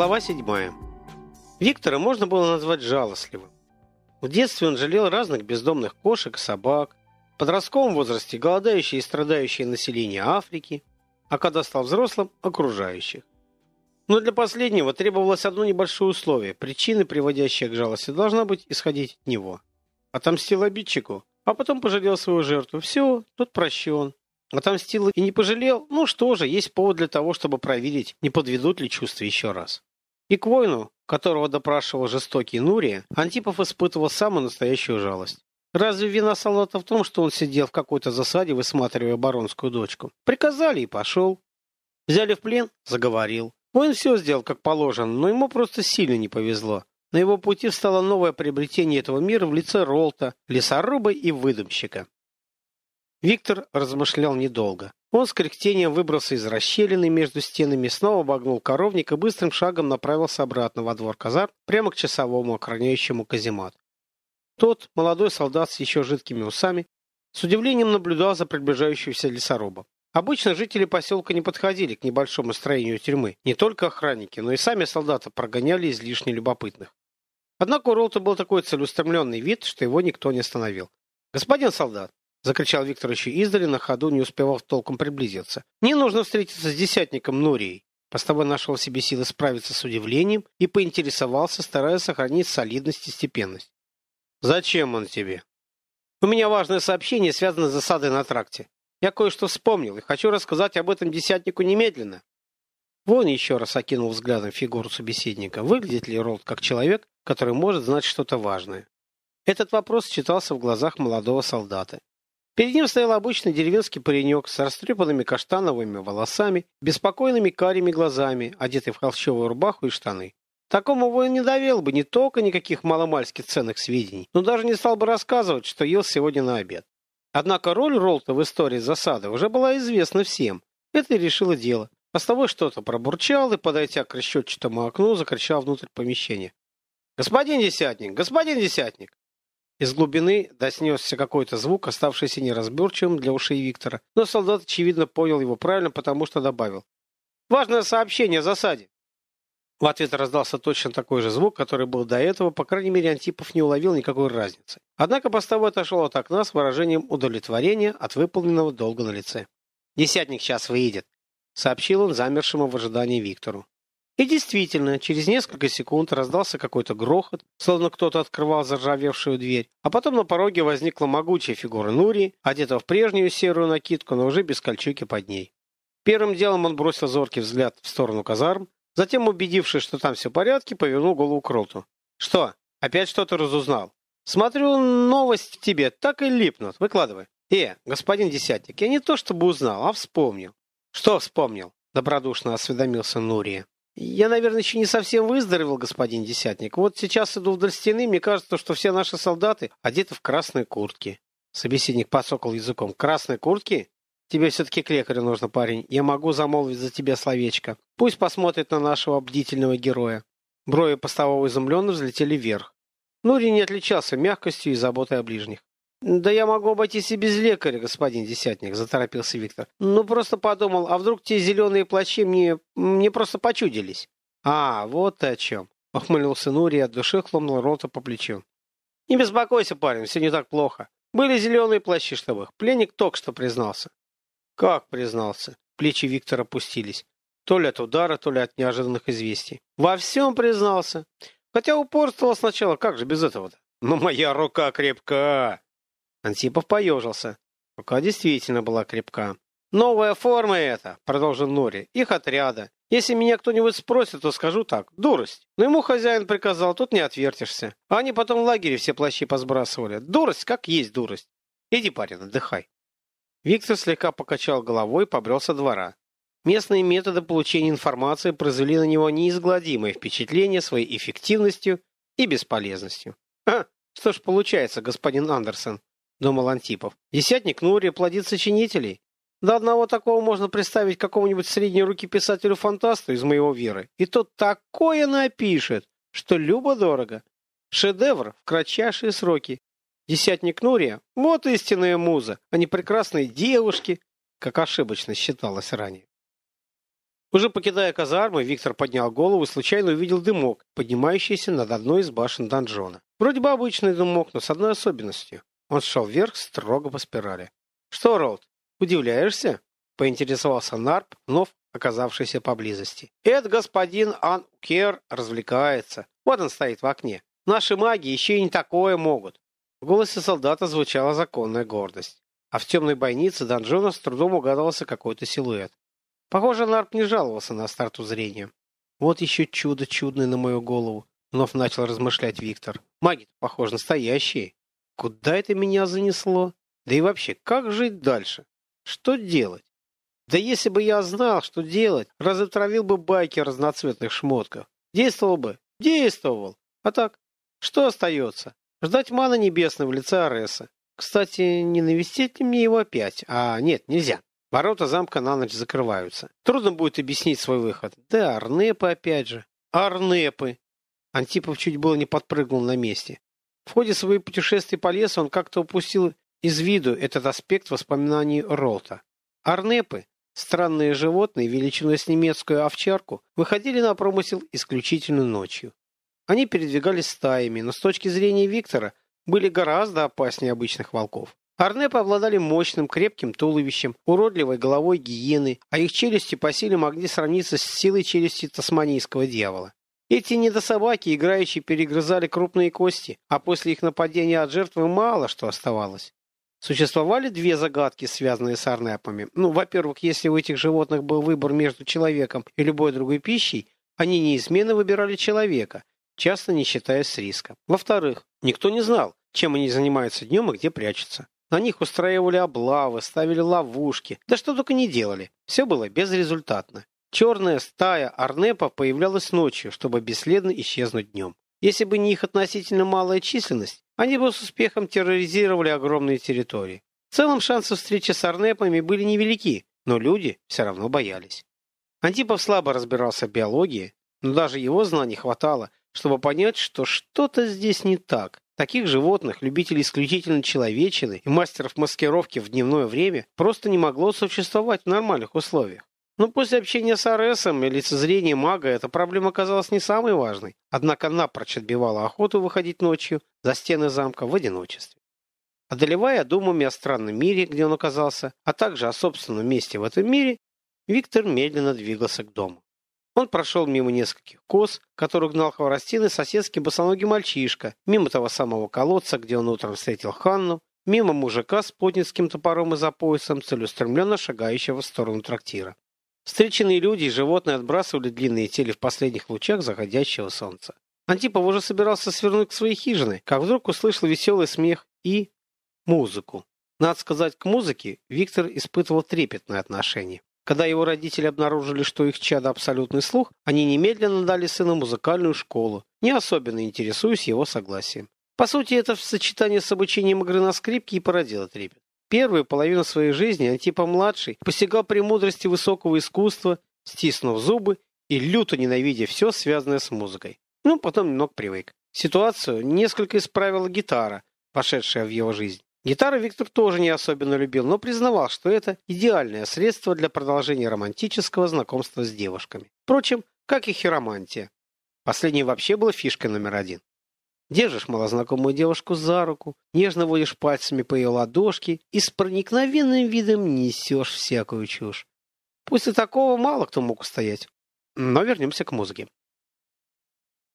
Глава 7. Виктора можно было назвать жалостливым. В детстве он жалел разных бездомных кошек собак, в подростковом возрасте голодающие и страдающие население Африки, а когда стал взрослым – окружающих. Но для последнего требовалось одно небольшое условие. Причины, приводящая к жалости, должна быть исходить от него. Отомстил обидчику, а потом пожалел свою жертву. Все, тот прощен. Отомстил и не пожалел? Ну что же, есть повод для того, чтобы проверить, не подведут ли чувства еще раз. И к воину, которого допрашивал жестокий Нурия, Антипов испытывал самую настоящую жалость. Разве вина солдата в том, что он сидел в какой-то засаде, высматривая баронскую дочку? Приказали и пошел. Взяли в плен? Заговорил. Воин все сделал как положено, но ему просто сильно не повезло. На его пути встало новое приобретение этого мира в лице Ролта, лесоруба и выдумщика. Виктор размышлял недолго. Он с кряхтением выбрался из расщелины между стенами, снова обогнул коровник и быстрым шагом направился обратно во двор казар, прямо к часовому, охраняющему каземат. Тот, молодой солдат с еще жидкими усами, с удивлением наблюдал за приближающимся лесорубом. Обычно жители поселка не подходили к небольшому строению тюрьмы. Не только охранники, но и сами солдаты прогоняли излишне любопытных. Однако у Ролта был такой целеустремленный вид, что его никто не остановил. «Господин солдат, — закричал Виктор еще издали, на ходу не успевав толком приблизиться. «Мне нужно встретиться с десятником Нурией». Постовой нашел в себе силы справиться с удивлением и поинтересовался, стараясь сохранить солидность и степенность. «Зачем он тебе?» «У меня важное сообщение, связанное с засадой на тракте. Я кое-что вспомнил и хочу рассказать об этом десятнику немедленно». Вон еще раз окинул взглядом фигуру собеседника. Выглядит ли Ролд как человек, который может знать что-то важное? Этот вопрос читался в глазах молодого солдата. Перед ним стоял обычный деревенский паренек с растрепанными каштановыми волосами, беспокойными карими глазами, одетый в холщовую рубаху и штаны. Такому воин не довел бы не только никаких маломальски ценных сведений, но даже не стал бы рассказывать, что ел сегодня на обед. Однако роль Ролта в истории засады уже была известна всем. Это и решило дело. Постовой что-то пробурчал и, подойдя к решетчатому окну, закричал внутрь помещения. «Господин Десятник! Господин Десятник!» Из глубины доснесся какой-то звук, оставшийся неразборчивым для ушей Виктора, но солдат, очевидно, понял его правильно, потому что добавил. «Важное сообщение о засаде!» В ответ раздался точно такой же звук, который был до этого, по крайней мере, Антипов не уловил никакой разницы. Однако постовой отошел от окна с выражением удовлетворения от выполненного долга на лице. «Десятник сейчас выйдет», — сообщил он замершему в ожидании Виктору. И действительно, через несколько секунд раздался какой-то грохот, словно кто-то открывал заржавевшую дверь, а потом на пороге возникла могучая фигура Нури, одета в прежнюю серую накидку, но уже без кольчуги под ней. Первым делом он бросил зоркий взгляд в сторону казарм, затем, убедившись, что там все в порядке, повернул голову к Ролту. «Что, опять что-то разузнал?» «Смотрю, новость тебе так и липнут. Выкладывай». «Э, господин Десятник, я не то чтобы узнал, а вспомнил». «Что вспомнил?» — добродушно осведомился Нурия. Я, наверное, еще не совсем выздоровел, господин Десятник. Вот сейчас иду вдоль стены, мне кажется, что все наши солдаты одеты в красные куртки. Собеседник подсокал языком. Красные куртки? Тебе все-таки к лекарю нужно, парень. Я могу замолвить за тебя словечко. Пусть посмотрит на нашего бдительного героя. Брови постового изумленно взлетели вверх. Нури не отличался мягкостью и заботой о ближних. «Да я могу обойтись и без лекаря, господин Десятник», — заторопился Виктор. «Ну, просто подумал, а вдруг те зеленые плащи мне... мне просто почудились?» «А, вот ты о чем», — ухмыльнулся Нури и от души хлопнул рота по плечу. «Не беспокойся, парень, все не так плохо. Были зеленые плащи, чтобы их. Пленник только что признался». «Как признался?» Плечи Виктора опустились. То ли от удара, то ли от неожиданных известий. «Во всем признался. Хотя упорствовал сначала, как же без этого-то?» «Но моя рука крепка!» Антипов поежился. Рука действительно была крепка. «Новая форма это», — продолжил Нори, — «их отряда. Если меня кто-нибудь спросит, то скажу так. Дурость. Но ему хозяин приказал, тут не отвертишься. А они потом в лагере все плащи посбрасывали. Дурость, как есть дурость. Иди, парень, отдыхай». Виктор слегка покачал головой и побрел со двора. Местные методы получения информации произвели на него неизгладимое впечатление своей эффективностью и бесполезностью. «Ха, что ж получается, господин Андерсон?» Думал Антипов. Десятник Нури плодит сочинителей. До одного такого можно представить какому-нибудь средней руки писателю-фантасту из моего веры. И тот такое напишет, что любо-дорого. Шедевр в кратчайшие сроки. Десятник Нурия – вот истинная муза, а не прекрасные девушки, как ошибочно считалось ранее. Уже покидая казармы, Виктор поднял голову и случайно увидел дымок, поднимающийся над одной из башен донжона. Вроде бы обычный дымок, но с одной особенностью. Он шел вверх строго по спирали. «Что, Ролд, удивляешься?» — поинтересовался Нарп, вновь оказавшийся поблизости. «Это господин Ан Укер развлекается. Вот он стоит в окне. Наши маги еще и не такое могут». В голосе солдата звучала законная гордость. А в темной бойнице донжона с трудом угадывался какой-то силуэт. Похоже, Нарп не жаловался на старту зрения. Вот еще чудо чудное на мою голову. Вновь начал размышлять Виктор. Маги, похоже, настоящие. Куда это меня занесло? Да и вообще, как жить дальше? Что делать? Да если бы я знал, что делать, разотравил бы байки разноцветных шмотков. Действовал бы. Действовал. А так, что остается? Ждать мана небесного в лице Ареса. Кстати, не навестить ли мне его опять? А, нет, нельзя. Ворота замка на ночь закрываются. Трудно будет объяснить свой выход. Да, Арнепы опять же. Арнепы! Антипов чуть было не подпрыгнул на месте. В ходе своего путешествия по лесу он как-то упустил из виду этот аспект воспоминаний Ролта. Арнепы, странные животные, величиной с немецкую овчарку, выходили на промысел исключительно ночью. Они передвигались стаями, но с точки зрения Виктора были гораздо опаснее обычных волков. Арнепы обладали мощным, крепким туловищем, уродливой головой гиены, а их челюсти по силе могли сравниться с силой челюсти тасманийского дьявола. Эти недособаки, играющие, перегрызали крупные кости, а после их нападения от жертвы мало что оставалось. Существовали две загадки, связанные с арнепами. Ну, во-первых, если у этих животных был выбор между человеком и любой другой пищей, они неизменно выбирали человека, часто не считаясь с риска. Во-вторых, никто не знал, чем они занимаются днем и где прячутся. На них устраивали облавы, ставили ловушки, да что только не делали. Все было безрезультатно. Черная стая арнепов появлялась ночью, чтобы бесследно исчезнуть днем. Если бы не их относительно малая численность, они бы с успехом терроризировали огромные территории. В целом шансы встречи с арнепами были невелики, но люди все равно боялись. Антипов слабо разбирался в биологии, но даже его знаний хватало, чтобы понять, что что-то здесь не так. Таких животных, любителей исключительно человечины и мастеров маскировки в дневное время просто не могло существовать в нормальных условиях. Но после общения с Аресом и лицезрения мага эта проблема оказалась не самой важной, однако напрочь отбивала охоту выходить ночью за стены замка в одиночестве. Одолевая думами о странном мире, где он оказался, а также о собственном месте в этом мире, Виктор медленно двигался к дому. Он прошел мимо нескольких коз, которых гнал хворостины соседский босоногий мальчишка, мимо того самого колодца, где он утром встретил Ханну, мимо мужика с поднятским топором и за поясом, целеустремленно шагающего в сторону трактира. Встреченные люди и животные отбрасывали длинные тели в последних лучах заходящего солнца. Антипов уже собирался свернуть к своей хижине, как вдруг услышал веселый смех и музыку. Надо сказать, к музыке Виктор испытывал трепетное отношение. Когда его родители обнаружили, что их чадо абсолютный слух, они немедленно дали сыну музыкальную школу, не особенно интересуясь его согласием. По сути, это в сочетании с обучением игры на скрипке и породило трепет. Первую половину своей жизни Антипа-младший постигал премудрости высокого искусства, стиснув зубы и люто ненавидя все, связанное с музыкой. Ну, потом немного привык. Ситуацию несколько исправила гитара, пошедшая в его жизнь. Гитару Виктор тоже не особенно любил, но признавал, что это идеальное средство для продолжения романтического знакомства с девушками. Впрочем, как и хиромантия. Последнее вообще было фишкой номер один. Держишь малознакомую девушку за руку, нежно водишь пальцами по ее ладошке и с проникновенным видом несешь всякую чушь. После такого мало кто мог устоять. Но вернемся к музыке.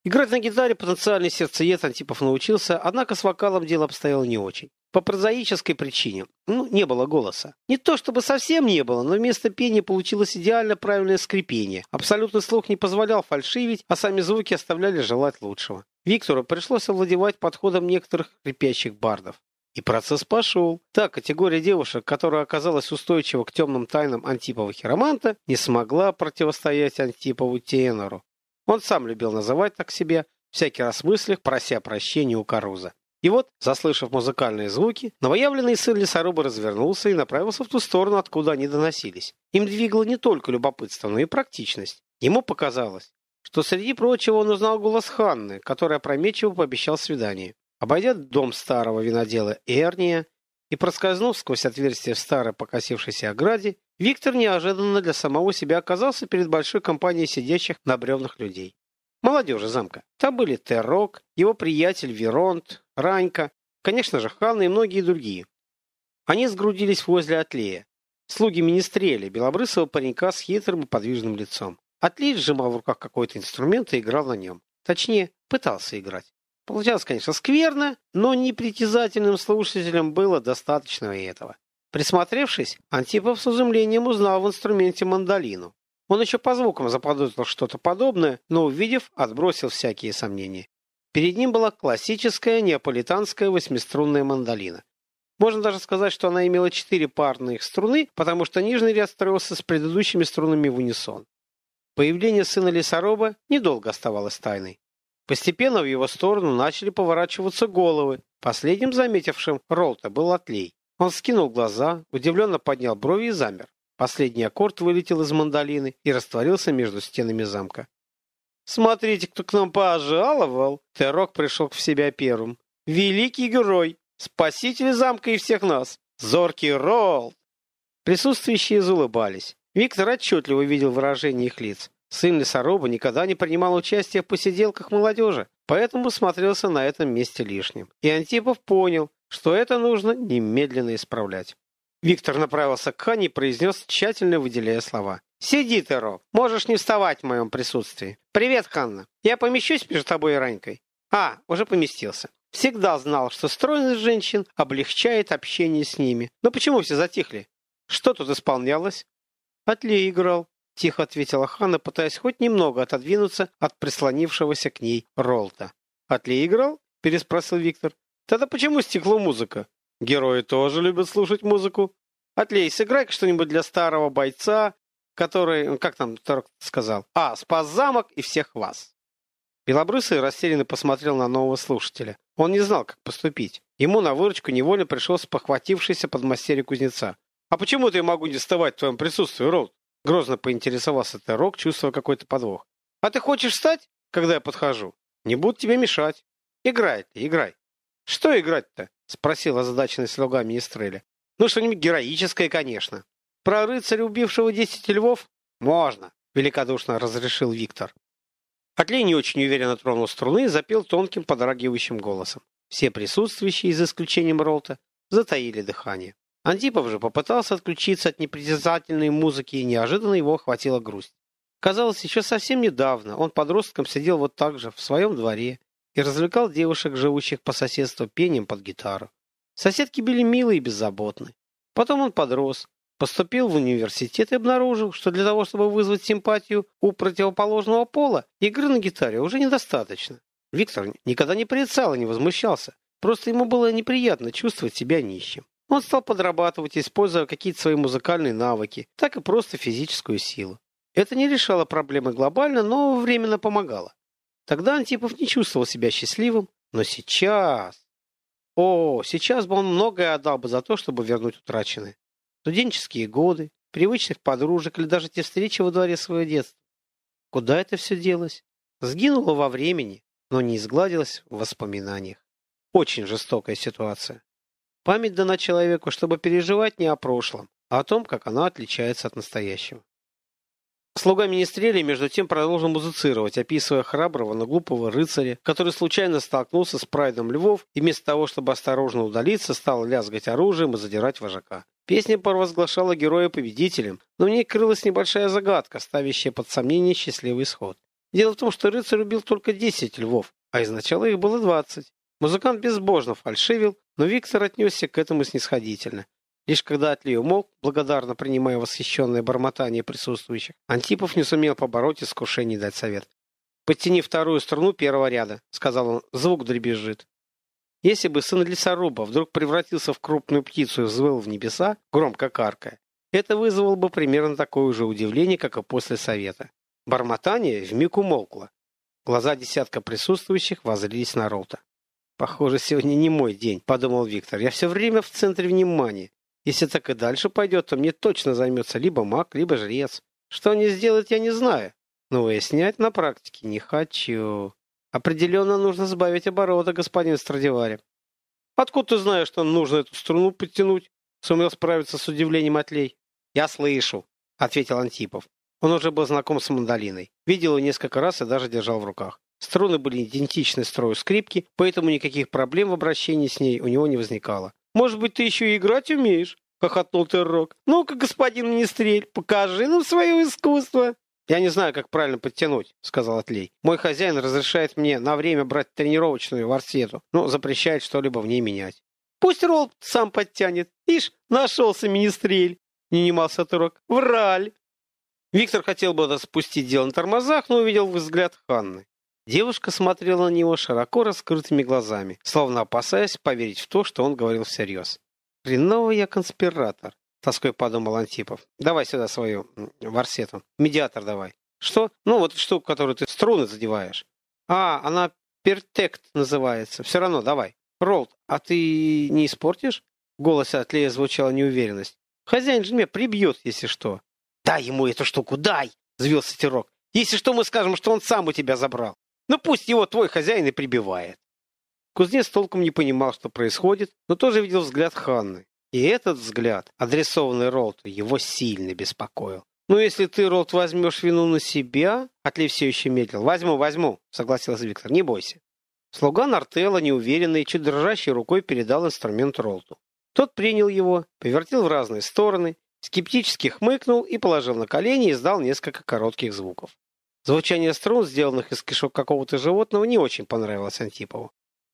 Играть на гитаре потенциальный сердцеед Антипов научился, однако с вокалом дело обстояло не очень. По прозаической причине. Ну, не было голоса. Не то чтобы совсем не было, но вместо пения получилось идеально правильное скрипение. Абсолютный слух не позволял фальшивить, а сами звуки оставляли желать лучшего. Виктору пришлось овладевать подходом некоторых крепящих бардов. И процесс пошел. Та категория девушек, которая оказалась устойчива к темным тайнам Антипова хироманта, не смогла противостоять Антипову тенору. Он сам любил называть так себя, всякий раз в мыслях прося прощения у Каруза. И вот, заслышав музыкальные звуки, новоявленный сын лесоруба развернулся и направился в ту сторону, откуда они доносились. Им двигало не только любопытство, но и практичность. Ему показалось, что среди прочего он узнал голос Ханны, который опрометчиво пообещал свидание. Обойдя дом старого винодела Эрния и проскользнув сквозь отверстие в старой покосившейся ограде, Виктор неожиданно для самого себя оказался перед большой компанией сидящих на бревнах людей. Молодежи замка. Там были Террок, его приятель Веронт, Ранька, конечно же, Ханна и многие другие. Они сгрудились возле Атлея. Слуги министреля, белобрысого паренька с хитрым и подвижным лицом. Атлей сжимал в руках какой-то инструмент и играл на нем. Точнее, пытался играть. Получалось, конечно, скверно, но непритязательным слушателям было достаточно и этого. Присмотревшись, Антипов с изумлением узнал в инструменте мандолину. Он еще по звукам заподозрил что-то подобное, но, увидев, отбросил всякие сомнения. Перед ним была классическая неаполитанская восьмиструнная мандолина. Можно даже сказать, что она имела четыре парные струны, потому что нижний ряд строился с предыдущими струнами в унисон. Появление сына лесоруба недолго оставалось тайной. Постепенно в его сторону начали поворачиваться головы. Последним заметившим Ролта был Атлей. Он скинул глаза, удивленно поднял брови и замер. Последний аккорд вылетел из мандолины и растворился между стенами замка. «Смотрите, кто к нам пожаловал!» Терок пришел в себя первым. «Великий герой! Спаситель замка и всех нас! Зоркий Ролт!» Присутствующие заулыбались. Виктор отчетливо видел выражение их лиц. Сын лесоруба никогда не принимал участия в посиделках молодежи, поэтому смотрелся на этом месте лишним. И Антипов понял, что это нужно немедленно исправлять. Виктор направился к Хане и произнес, тщательно выделяя слова. «Сиди, Теро. Можешь не вставать в моем присутствии. Привет, Ханна. Я помещусь между тобой и Ранькой?» «А, уже поместился. Всегда знал, что стройность женщин облегчает общение с ними. Но почему все затихли? Что тут исполнялось?» «Отлей играл», — тихо ответила Ханна, пытаясь хоть немного отодвинуться от прислонившегося к ней Ролта. «Отлей играл?» — переспросил Виктор. «Тогда почему стекла музыка? Герои тоже любят слушать музыку. Отлей, сыграй что-нибудь для старого бойца, который, как там Торг сказал, а, спас замок и всех вас». Белобрысый растерянно посмотрел на нового слушателя. Он не знал, как поступить. Ему на выручку невольно пришел спохватившийся подмастерье кузнеца. «А почему-то я могу не вставать в твоем присутствии, Ролд?» Грозно поинтересовался Терок, чувствуя какой-то подвох. «А ты хочешь встать, когда я подхожу? Не буду тебе мешать. Играй ты, играй». «Что играть-то?» — спросил озадаченный слуга Министреля. «Ну, что-нибудь героическое, конечно». «Про рыцаря, убившего десять львов?» «Можно», — великодушно разрешил Виктор. Отлей не очень уверенно тронул струны и запел тонким подрагивающим голосом. Все присутствующие, за исключением Ролта, затаили дыхание. Антипов же попытался отключиться от непритязательной музыки, и неожиданно его охватила грусть. Казалось, еще совсем недавно он подростком сидел вот так же, в своем дворе, и развлекал девушек, живущих по соседству, пением под гитару. Соседки были милые и беззаботны. Потом он подрос, поступил в университет и обнаружил, что для того, чтобы вызвать симпатию у противоположного пола, игры на гитаре уже недостаточно. Виктор никогда не порицал и не возмущался. Просто ему было неприятно чувствовать себя нищим. Он стал подрабатывать, используя какие-то свои музыкальные навыки, так и просто физическую силу. Это не решало проблемы глобально, но временно помогало. Тогда Антипов не чувствовал себя счастливым, но сейчас... О, сейчас бы он многое отдал бы за то, чтобы вернуть утраченное. Студенческие годы, привычных подружек или даже те встречи во дворе своего детства. Куда это все делось? Сгинуло во времени, но не изгладилось в воспоминаниях. Очень жестокая ситуация. Память дана человеку, чтобы переживать не о прошлом, а о том, как она отличается от настоящего. Слуга Министрели, между тем, продолжил музицировать, описывая храброго, но глупого рыцаря, который случайно столкнулся с прайдом львов и вместо того, чтобы осторожно удалиться, стал лязгать оружием и задирать вожака. Песня провозглашала героя победителем, но в ней крылась небольшая загадка, ставящая под сомнение счастливый исход. Дело в том, что рыцарь убил только 10 львов, а изначально их было 20. Музыкант безбожно фальшивил, но Виктор отнесся к этому снисходительно. Лишь когда Атли умолк, благодарно принимая восхищенное бормотание присутствующих, Антипов не сумел побороть искушение дать совет. «Подтяни вторую струну первого ряда», — сказал он, — «звук дребезжит». Если бы сын лесоруба вдруг превратился в крупную птицу и взвыл в небеса, громко каркая, это вызвало бы примерно такое же удивление, как и после совета. Бормотание вмиг умолкло. Глаза десятка присутствующих воззрились на Роута. «Похоже, сегодня не мой день», — подумал Виктор. «Я все время в центре внимания. Если так и дальше пойдет, то мне точно займется либо маг, либо жрец. Что они сделают, я не знаю. Но выяснять на практике не хочу. Определенно нужно сбавить обороты, господин Страдивари». «Откуда ты знаешь, что нужно эту струну подтянуть?» — сумел справиться с удивлением Отлей. Я слышу, ответил Антипов. Он уже был знаком с мандолиной. Видел ее несколько раз и даже держал в руках. Струны были идентичны строю скрипки, поэтому никаких проблем в обращении с ней у него не возникало. «Может быть, ты еще и играть умеешь?» — хохотнул Террок. «Ну-ка, господин Министрель, покажи нам свое искусство!» «Я не знаю, как правильно подтянуть», — сказал Атлей. «Мой хозяин разрешает мне на время брать тренировочную варсету, но запрещает что-либо в ней менять». «Пусть Ролл сам подтянет. Ишь, нашелся Министрель!» — не немался Террок. «Враль!» Виктор хотел бы спустить дело на тормозах, но увидел взгляд Ханны. Девушка смотрела на него широко раскрытыми глазами, словно опасаясь поверить в то, что он говорил всерьез. «Хреновый я конспиратор», — тоской подумал Антипов. «Давай сюда свою варсету. Медиатор давай». «Что? Ну, вот штуку, которую ты струны задеваешь». «А, она пертект называется. Все равно, давай». «Ролд, а ты не испортишь?» В голосе от Лея звучала неуверенность. «Хозяин же меня прибьет, если что». «Дай ему эту штуку, дай!» — взвился Тирок. «Если что, мы скажем, что он сам у тебя забрал». Ну пусть его твой хозяин и прибивает. Кузнец толком не понимал, что происходит, но тоже видел взгляд Ханны. И этот взгляд, адресованный Ролту, его сильно беспокоил. «Ну, если ты, Ролт, возьмешь вину на себя...» Атлей все еще медлил. «Возьму, возьму», — согласился Виктор. «Не бойся». Слуга Нартелла, неуверенный, чуть дрожащей рукой передал инструмент Ролту. Тот принял его, повертел в разные стороны, скептически хмыкнул и положил на колени и издал несколько коротких звуков. Звучание струн, сделанных из кишок какого-то животного, не очень понравилось Антипову.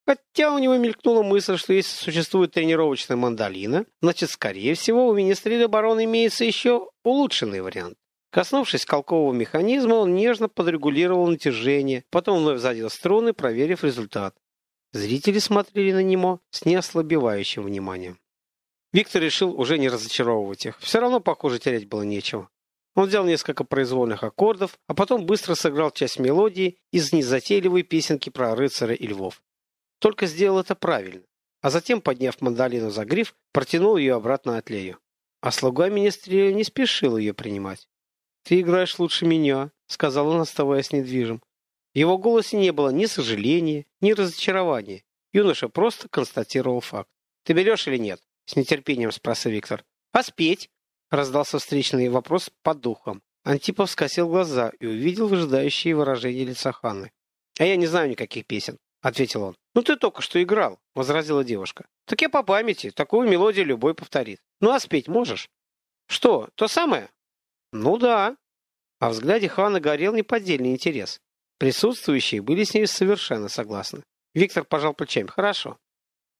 Хотя у него мелькнула мысль, что если существует тренировочная мандолина, значит, скорее всего, у министреля барона имеется еще улучшенный вариант. Коснувшись колкового механизма, он нежно подрегулировал натяжение, потом вновь задел струны, проверив результат. Зрители смотрели на него с неослабевающим вниманием. Виктор решил уже не разочаровывать их. Все равно, похоже, терять было нечего. Он взял несколько произвольных аккордов, а потом быстро сыграл часть мелодии из незатейливой песенки про рыцаря и львов. Только сделал это правильно, а затем, подняв мандолину за гриф, протянул ее обратно от Лею. А слуга министреля не спешил ее принимать. «Ты играешь лучше меня», — сказал он, оставаясь недвижим. В его голосе не было ни сожаления, ни разочарования. Юноша просто констатировал факт. «Ты берешь или нет?» — с нетерпением спросил Виктор. «А спеть?» Раздался встречный вопрос по духам. Антипов скосил глаза и увидел выжидающее выражение лица Ханны. «А я не знаю никаких песен», — ответил он. «Ну ты только что играл», — возразила девушка. «Так я по памяти. Такую мелодию любой повторит. Ну а спеть можешь?» «Что, то самое?» «Ну да». В взгляде Ханны горел неподдельный интерес. Присутствующие были с ней совершенно согласны. Виктор пожал плечами. «Хорошо.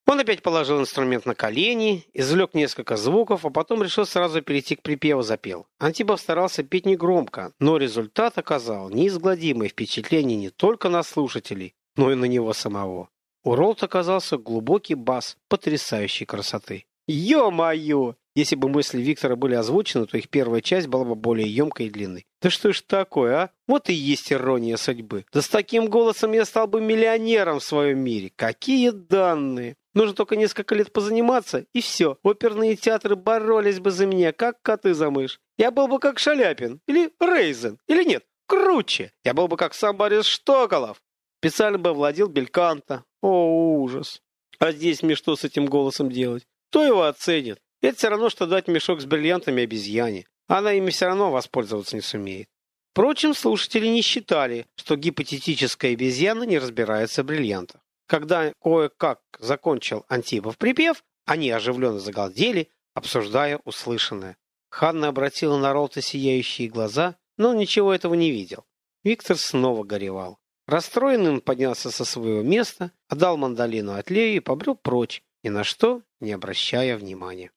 Он опять положил инструмент на колени, извлек несколько звуков, а потом решил сразу перейти к припеву запел. Антипов старался петь негромко, но результат оказал неизгладимое впечатление не только на слушателей, но и на него самого. У Ролта оказался глубокий бас потрясающей красоты. «Ё-моё!» Если бы мысли Виктора были озвучены, то их первая часть была бы более емкой и длинной. Да что ж такое, а? Вот и есть ирония судьбы. Да с таким голосом я стал бы миллионером в своем мире. Какие данные! Нужно только несколько лет позаниматься, и все. Оперные театры боролись бы за меня, как коты за мышь. Я был бы как Шаляпин, или Рейзен, или нет, круче. Я был бы как сам Борис Штоколов. Специально бы владел Бельканто. О, ужас. А здесь мне что с этим голосом делать? Кто его оценит? Это все равно, что дать мешок с бриллиантами обезьяне. Она ими все равно воспользоваться не сумеет. Впрочем, слушатели не считали, что гипотетическая обезьяна не разбирается в бриллиантах. Когда кое-как закончил Антипов припев, они оживленно загалдели, обсуждая услышанное. Ханна обратила на Ролта сияющие глаза, но ничего этого не видел. Виктор снова горевал. Расстроенный он поднялся со своего места, отдал мандолину Атлею и побрел прочь, ни на что не обращая внимания.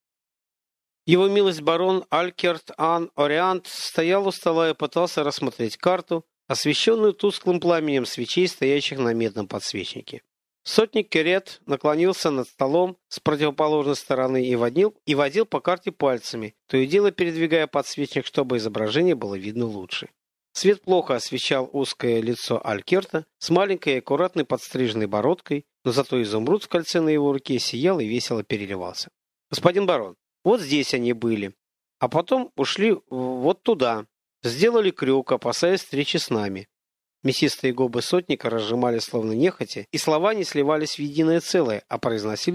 Его милость барон Алькерт Ан Ориант стоял у стола и пытался рассмотреть карту, освещенную тусклым пламенем свечей, стоящих на медном подсвечнике. Сотник Керет наклонился над столом с противоположной стороны и водил, и водил по карте пальцами, то и дело передвигая подсвечник, чтобы изображение было видно лучше. Свет плохо освещал узкое лицо Алькерта с маленькой и аккуратной подстриженной бородкой, но зато изумруд в кольце на его руке сиял и весело переливался. «Господин барон, вот здесь они были, а потом ушли вот туда, сделали крюк, опасаясь встречи с нами. Мясистые губы сотника разжимали словно нехотя, и слова не сливались в единое целое, а произносили